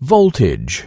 voltage.